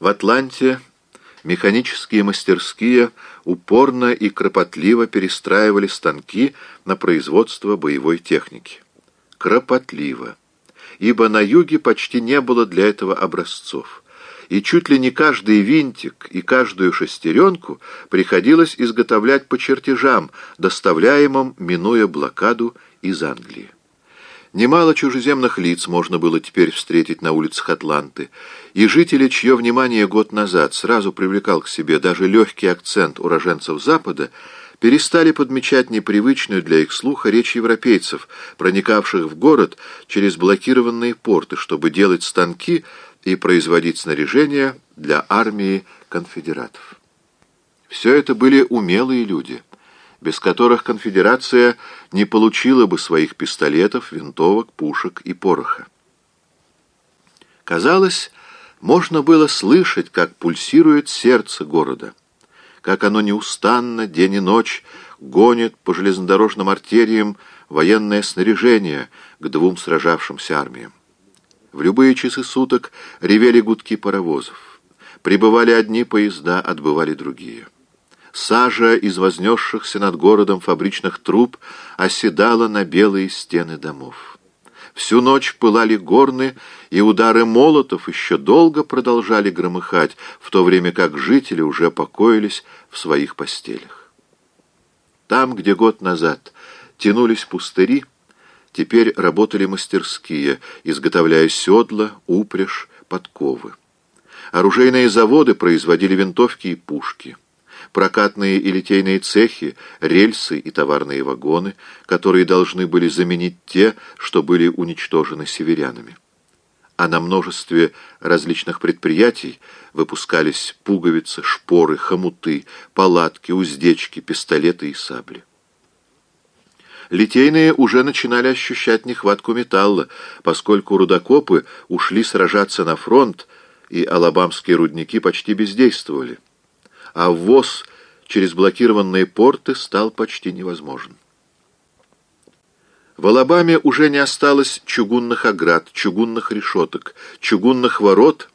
В Атланте механические мастерские упорно и кропотливо перестраивали станки на производство боевой техники. Кропотливо, ибо на юге почти не было для этого образцов, и чуть ли не каждый винтик и каждую шестеренку приходилось изготовлять по чертежам, доставляемым, минуя блокаду из Англии. Немало чужеземных лиц можно было теперь встретить на улицах Атланты, и жители, чье внимание год назад сразу привлекал к себе даже легкий акцент уроженцев Запада, перестали подмечать непривычную для их слуха речь европейцев, проникавших в город через блокированные порты, чтобы делать станки и производить снаряжение для армии конфедератов. Все это были умелые люди – без которых конфедерация не получила бы своих пистолетов, винтовок, пушек и пороха. Казалось, можно было слышать, как пульсирует сердце города, как оно неустанно, день и ночь, гонит по железнодорожным артериям военное снаряжение к двум сражавшимся армиям. В любые часы суток ревели гудки паровозов. Прибывали одни поезда, отбывали другие. Сажа из вознесшихся над городом фабричных труб оседала на белые стены домов. Всю ночь пылали горны, и удары молотов еще долго продолжали громыхать, в то время как жители уже покоились в своих постелях. Там, где год назад тянулись пустыри, теперь работали мастерские, изготовляя седла, упряжь, подковы. Оружейные заводы производили винтовки и пушки прокатные и литейные цехи, рельсы и товарные вагоны, которые должны были заменить те, что были уничтожены северянами. А на множестве различных предприятий выпускались пуговицы, шпоры, хомуты, палатки, уздечки, пистолеты и сабли. Литейные уже начинали ощущать нехватку металла, поскольку рудокопы ушли сражаться на фронт, и алабамские рудники почти бездействовали а ввоз через блокированные порты стал почти невозможен. В Алабаме уже не осталось чугунных оград, чугунных решеток, чугунных ворот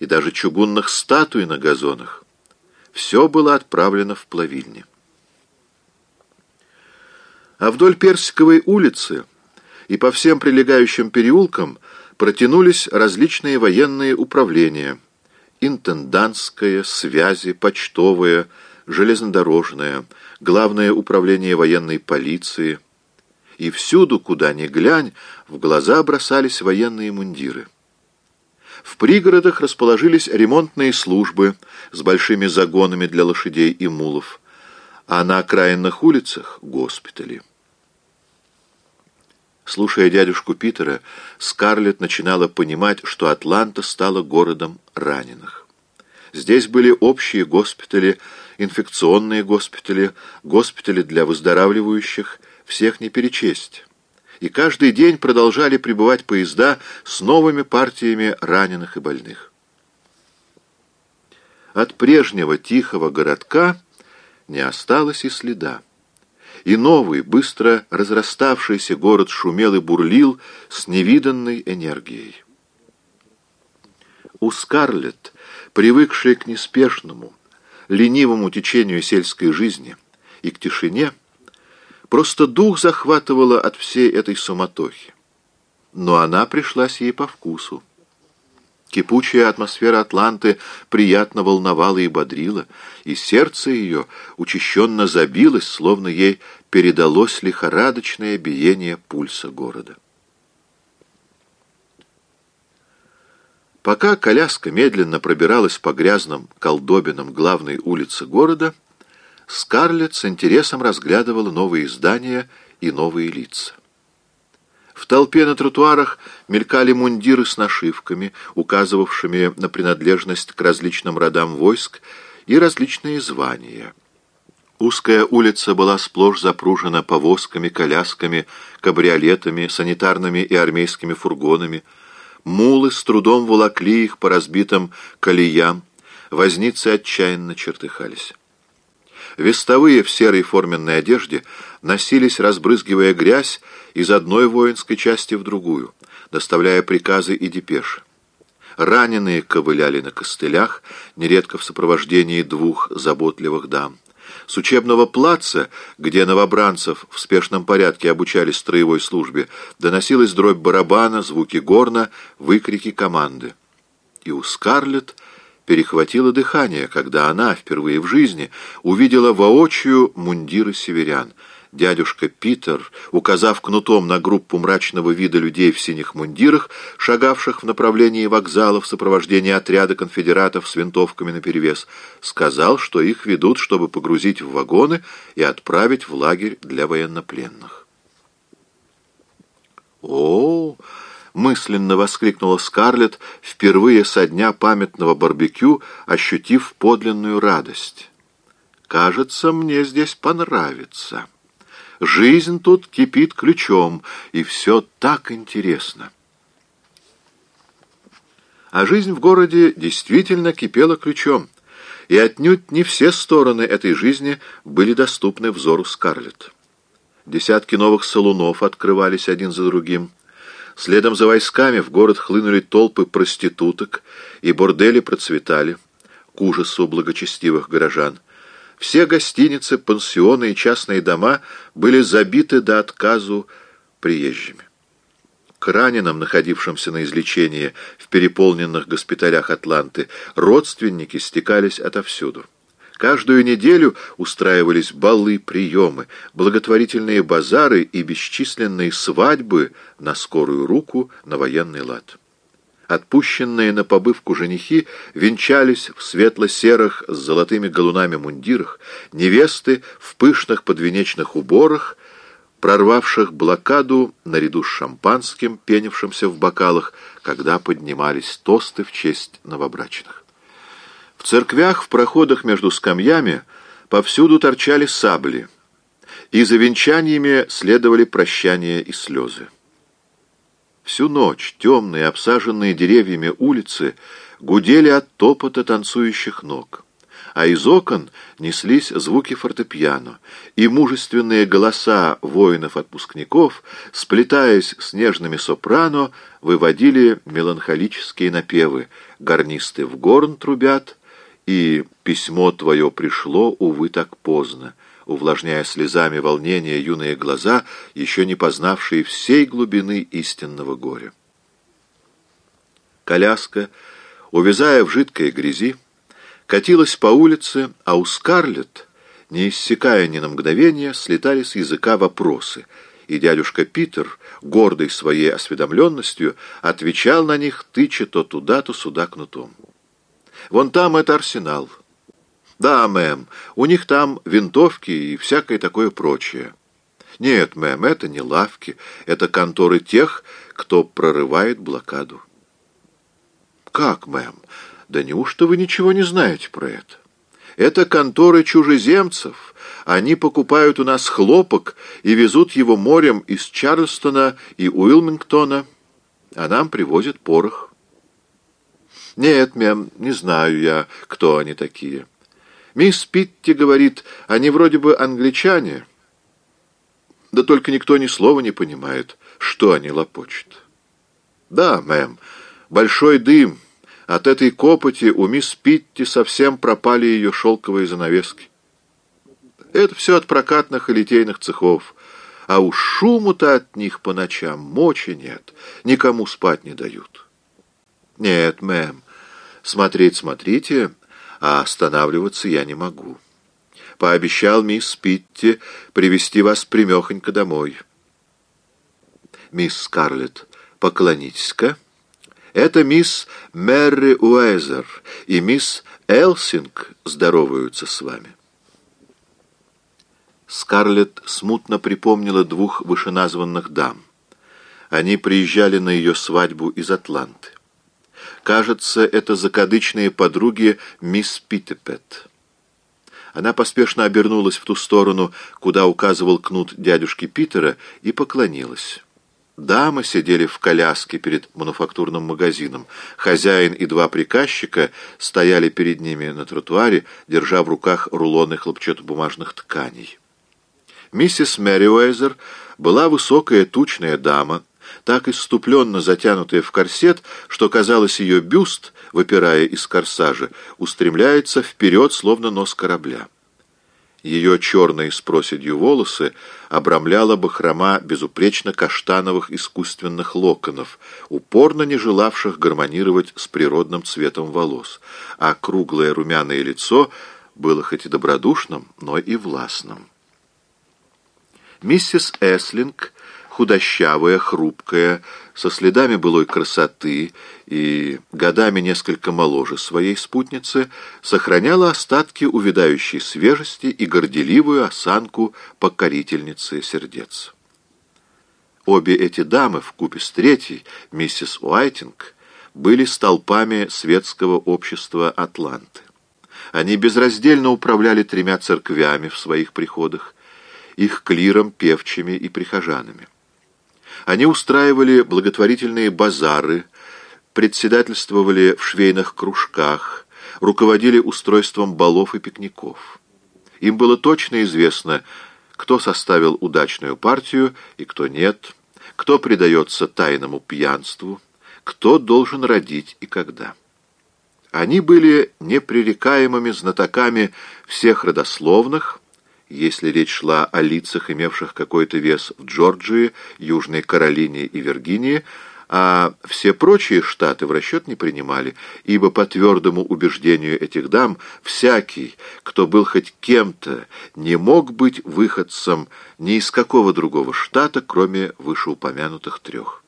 и даже чугунных статуй на газонах. Все было отправлено в плавильни. А вдоль Персиковой улицы и по всем прилегающим переулкам протянулись различные военные управления – интендантское, связи, почтовое, железнодорожное, главное управление военной полиции. И всюду, куда ни глянь, в глаза бросались военные мундиры. В пригородах расположились ремонтные службы с большими загонами для лошадей и мулов, а на окраинных улицах — госпитали. Слушая дядюшку Питера, Скарлетт начинала понимать, что Атланта стала городом раненых. Здесь были общие госпитали, инфекционные госпитали, госпитали для выздоравливающих, всех не перечесть. И каждый день продолжали прибывать поезда с новыми партиями раненых и больных. От прежнего тихого городка не осталось и следа и новый, быстро разраставшийся город шумел и бурлил с невиданной энергией. У Скарлетт, привыкшей к неспешному, ленивому течению сельской жизни и к тишине, просто дух захватывало от всей этой суматохи. Но она пришлась ей по вкусу. Кипучая атмосфера Атланты приятно волновала и бодрила, и сердце ее учащенно забилось, словно ей передалось лихорадочное биение пульса города. Пока коляска медленно пробиралась по грязным колдобинам главной улицы города, Скарлетт с интересом разглядывала новые здания и новые лица. В толпе на тротуарах мелькали мундиры с нашивками, указывавшими на принадлежность к различным родам войск и различные звания. Узкая улица была сплошь запружена повозками, колясками, кабриолетами, санитарными и армейскими фургонами. Мулы с трудом волокли их по разбитым колеям, возницы отчаянно чертыхались. Вестовые в серой форменной одежде носились, разбрызгивая грязь, из одной воинской части в другую, доставляя приказы и депеши. Раненые ковыляли на костылях, нередко в сопровождении двух заботливых дам. С учебного плаца, где новобранцев в спешном порядке обучали строевой службе, доносилась дробь барабана, звуки горна, выкрики команды. И у Скарлетт перехватило дыхание, когда она впервые в жизни увидела воочию мундиры северян — Дядюшка Питер, указав кнутом на группу мрачного вида людей в синих мундирах, шагавших в направлении вокзала в сопровождении отряда конфедератов с винтовками наперевес, сказал, что их ведут, чтобы погрузить в вагоны и отправить в лагерь для военнопленных. «О!» — мысленно воскликнула Скарлетт, впервые со дня памятного барбекю, ощутив подлинную радость. «Кажется, мне здесь понравится». Жизнь тут кипит ключом, и все так интересно. А жизнь в городе действительно кипела ключом, и отнюдь не все стороны этой жизни были доступны взору Скарлетт. Десятки новых салунов открывались один за другим. Следом за войсками в город хлынули толпы проституток, и бордели процветали, к ужасу благочестивых горожан. Все гостиницы, пансионы и частные дома были забиты до отказу приезжими. К раненым, находившимся на излечении в переполненных госпиталях Атланты, родственники стекались отовсюду. Каждую неделю устраивались балы, приемы, благотворительные базары и бесчисленные свадьбы на скорую руку на военный лад. Отпущенные на побывку женихи венчались в светло-серых с золотыми галунами мундирах, невесты в пышных подвенечных уборах, прорвавших блокаду наряду с шампанским, пенившимся в бокалах, когда поднимались тосты в честь новобрачных. В церквях, в проходах между скамьями повсюду торчали сабли, и за венчаниями следовали прощания и слезы. Всю ночь темные, обсаженные деревьями улицы гудели от топота танцующих ног, а из окон неслись звуки фортепиано, и мужественные голоса воинов-отпускников, сплетаясь с нежными сопрано, выводили меланхолические напевы «Гарнисты в горн трубят» и «Письмо твое пришло, увы, так поздно», увлажняя слезами волнения юные глаза, еще не познавшие всей глубины истинного горя. Коляска, увязая в жидкой грязи, катилась по улице, а у Скарлетт, не иссякая ни на мгновение, слетали с языка вопросы, и дядюшка Питер, гордый своей осведомленностью, отвечал на них, тыча то туда, то сюда кнутом. «Вон там это арсенал». «Да, мэм, у них там винтовки и всякое такое прочее». «Нет, мэм, это не лавки, это конторы тех, кто прорывает блокаду». «Как, мэм? Да неужто вы ничего не знаете про это? Это конторы чужеземцев. Они покупают у нас хлопок и везут его морем из Чарльстона и Уилмингтона, а нам привозят порох». «Нет, мэм, не знаю я, кто они такие». Мисс Питти говорит, они вроде бы англичане. Да только никто ни слова не понимает, что они лопочут. Да, мэм, большой дым. От этой копоти у мисс Питти совсем пропали ее шелковые занавески. Это все от прокатных и литейных цехов. А уж шуму-то от них по ночам мочи нет, никому спать не дают. Нет, мэм, смотреть смотрите, а останавливаться я не могу. Пообещал мисс Питти привести вас примехонько домой. Мисс Скарлетт, поклонитесь-ка. Это мисс Мэри Уэзер и мисс Элсинг здороваются с вами. Скарлетт смутно припомнила двух вышеназванных дам. Они приезжали на ее свадьбу из Атланты. Кажется, это закадычные подруги мисс Питтепет. Она поспешно обернулась в ту сторону, куда указывал кнут дядюшки Питера, и поклонилась. Дамы сидели в коляске перед мануфактурным магазином. Хозяин и два приказчика стояли перед ними на тротуаре, держа в руках рулоны хлопчатобумажных тканей. Миссис Мэриуэзер была высокая тучная дама, так иступленно затянутая в корсет, что, казалось, ее бюст, выпирая из корсажа, устремляется вперед, словно нос корабля. Ее черные с проседью волосы обрамляла бахрома безупречно каштановых искусственных локонов, упорно не желавших гармонировать с природным цветом волос, а круглое румяное лицо было хоть и добродушным, но и властным. Миссис Эслинг худощавая, хрупкая, со следами былой красоты и годами несколько моложе своей спутницы, сохраняла остатки увядающей свежести и горделивую осанку покорительницы сердец. Обе эти дамы, вкупе с третьей, миссис Уайтинг, были столпами светского общества Атланты. Они безраздельно управляли тремя церквями в своих приходах, их клиром, певчими и прихожанами. Они устраивали благотворительные базары, председательствовали в швейных кружках, руководили устройством балов и пикников. Им было точно известно, кто составил удачную партию и кто нет, кто предается тайному пьянству, кто должен родить и когда. Они были непререкаемыми знатоками всех родословных, если речь шла о лицах, имевших какой-то вес в Джорджии, Южной Каролине и Виргинии, а все прочие штаты в расчет не принимали, ибо по твердому убеждению этих дам всякий, кто был хоть кем-то, не мог быть выходцем ни из какого другого штата, кроме вышеупомянутых трех.